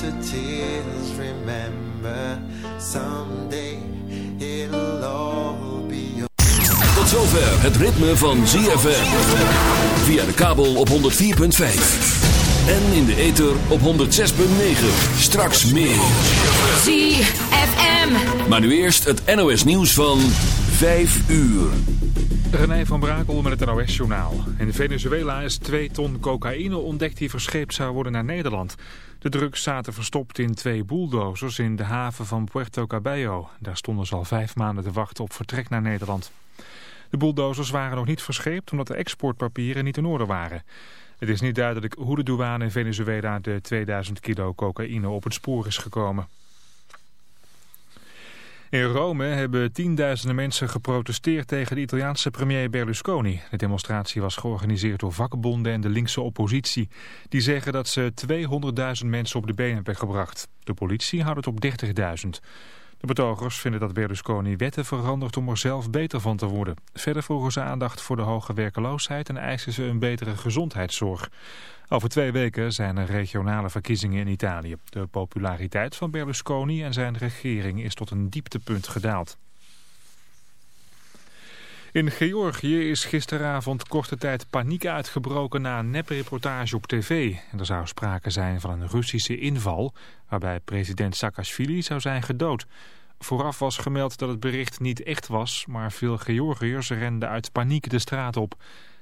dancing. van ZFM. Via de kabel op 104.5. En in de ether op 106.9. Straks meer. ZFM. Maar nu eerst het NOS nieuws van 5 uur. René van Brakel met het NOS-journaal. In Venezuela is 2 ton cocaïne ontdekt die verscheept zou worden naar Nederland. De drugs zaten verstopt in twee bulldozers in de haven van Puerto Cabello. Daar stonden ze al vijf maanden te wachten op vertrek naar Nederland. De bulldozers waren nog niet verscheept omdat de exportpapieren niet in orde waren. Het is niet duidelijk hoe de douane in Venezuela de 2000 kilo cocaïne op het spoor is gekomen. In Rome hebben tienduizenden mensen geprotesteerd tegen de Italiaanse premier Berlusconi. De demonstratie was georganiseerd door vakbonden en de linkse oppositie. Die zeggen dat ze 200.000 mensen op de been hebben gebracht. De politie houdt het op 30.000. De betogers vinden dat Berlusconi wetten verandert om er zelf beter van te worden. Verder vroegen ze aandacht voor de hoge werkeloosheid en eisen ze een betere gezondheidszorg. Over twee weken zijn er regionale verkiezingen in Italië. De populariteit van Berlusconi en zijn regering is tot een dieptepunt gedaald. In Georgië is gisteravond korte tijd paniek uitgebroken na een nepreportage op tv. Er zou sprake zijn van een Russische inval waarbij president Saakashvili zou zijn gedood. Vooraf was gemeld dat het bericht niet echt was, maar veel Georgiërs renden uit paniek de straat op.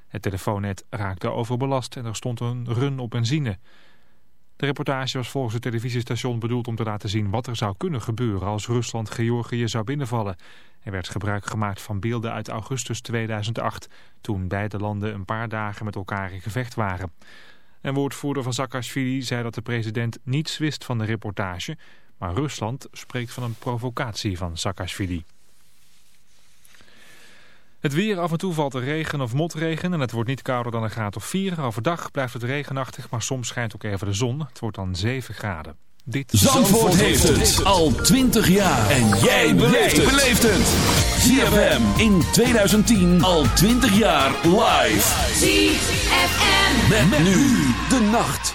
Het telefoonnet raakte overbelast en er stond een run op benzine. De reportage was volgens het televisiestation bedoeld om te laten zien wat er zou kunnen gebeuren als Rusland Georgië zou binnenvallen. Er werd gebruik gemaakt van beelden uit augustus 2008, toen beide landen een paar dagen met elkaar in gevecht waren. Een woordvoerder van Saakashvili zei dat de president niets wist van de reportage, maar Rusland spreekt van een provocatie van Saakashvili. Het weer, af en toe valt er regen of motregen en het wordt niet kouder dan een graad of 4. Overdag blijft het regenachtig, maar soms schijnt ook even de zon. Het wordt dan 7 graden. Dit Zandvoort, heeft het al 20 jaar. En jij beleeft het. ZFM in 2010 al 20 jaar live. ZFM. Met, nu de nacht.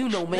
you know, me.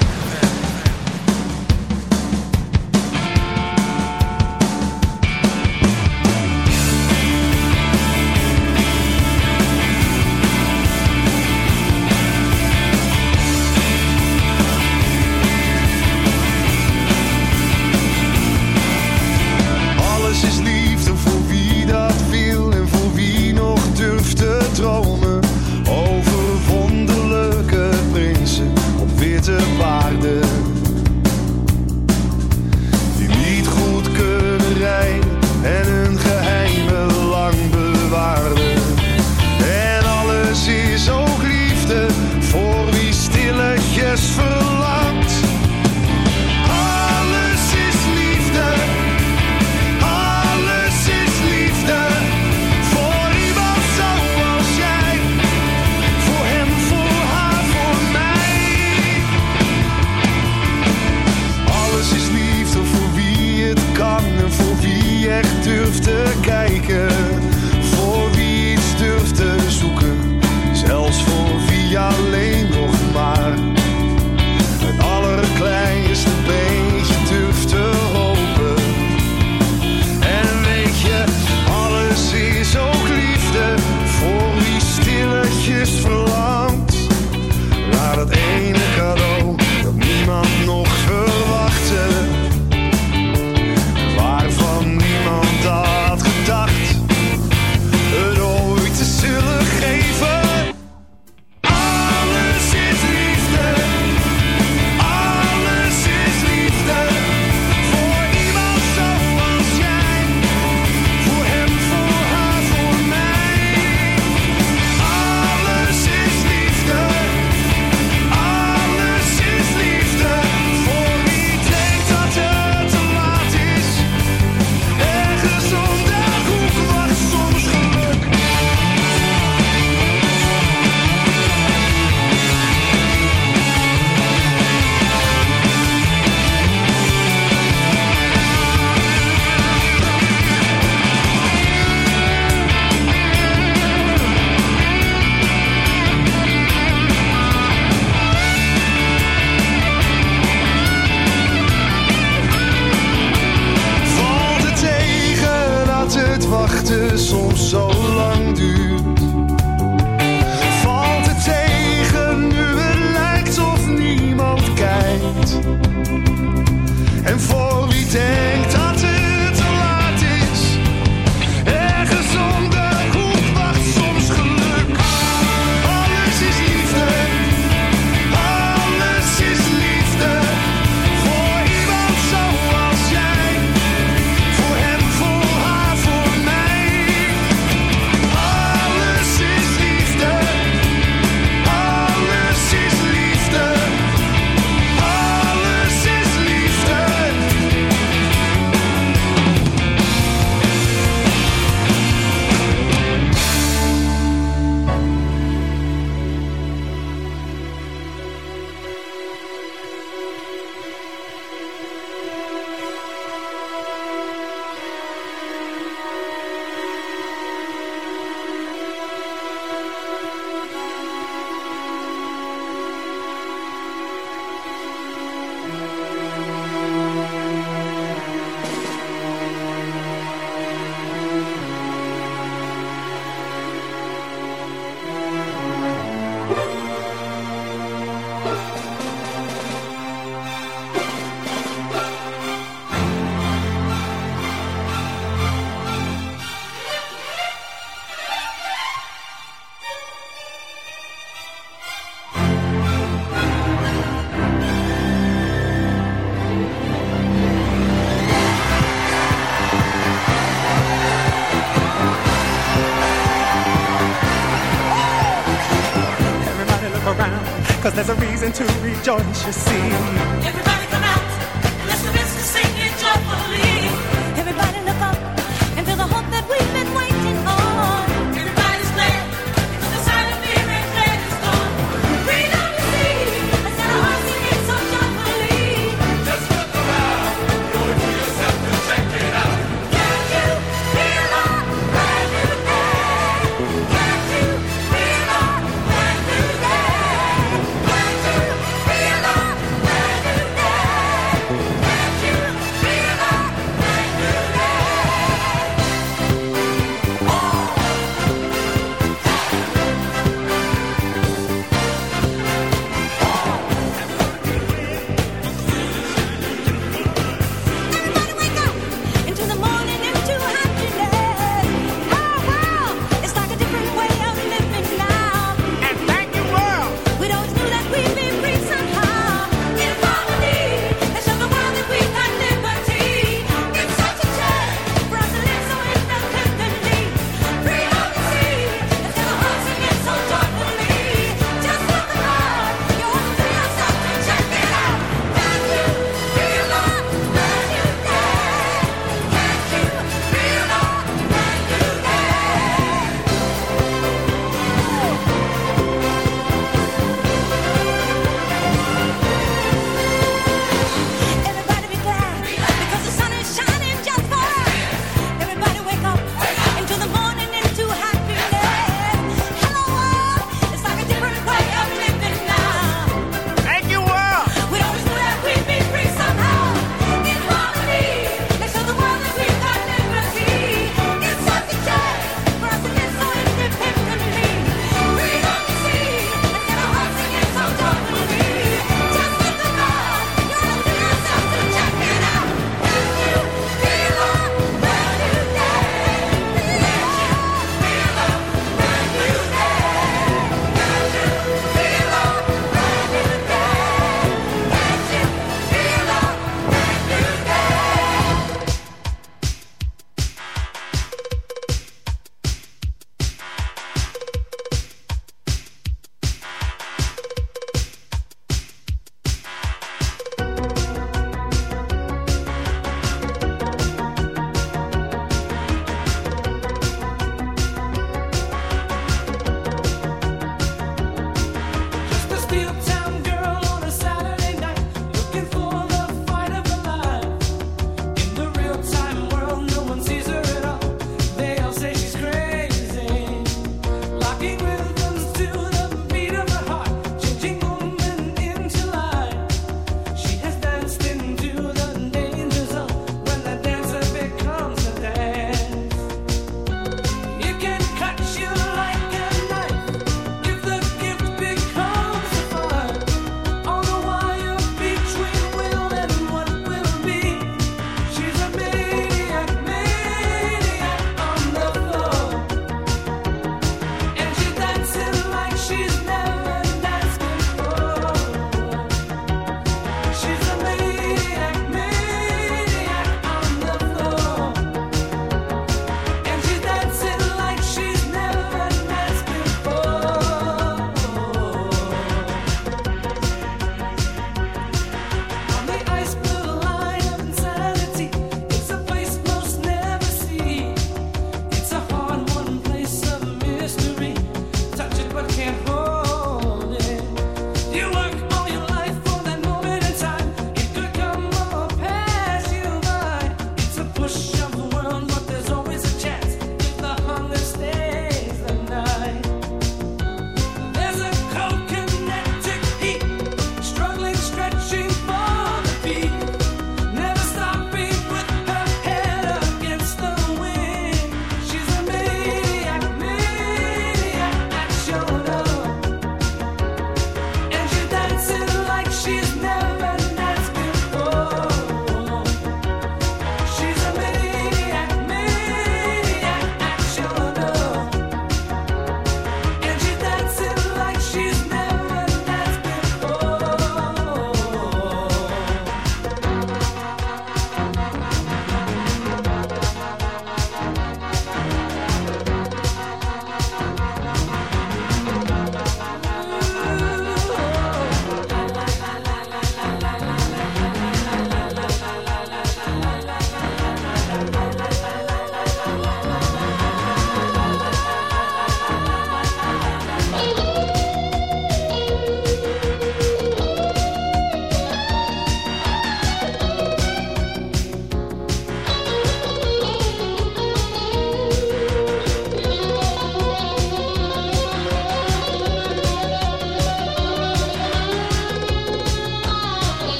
叫人去死。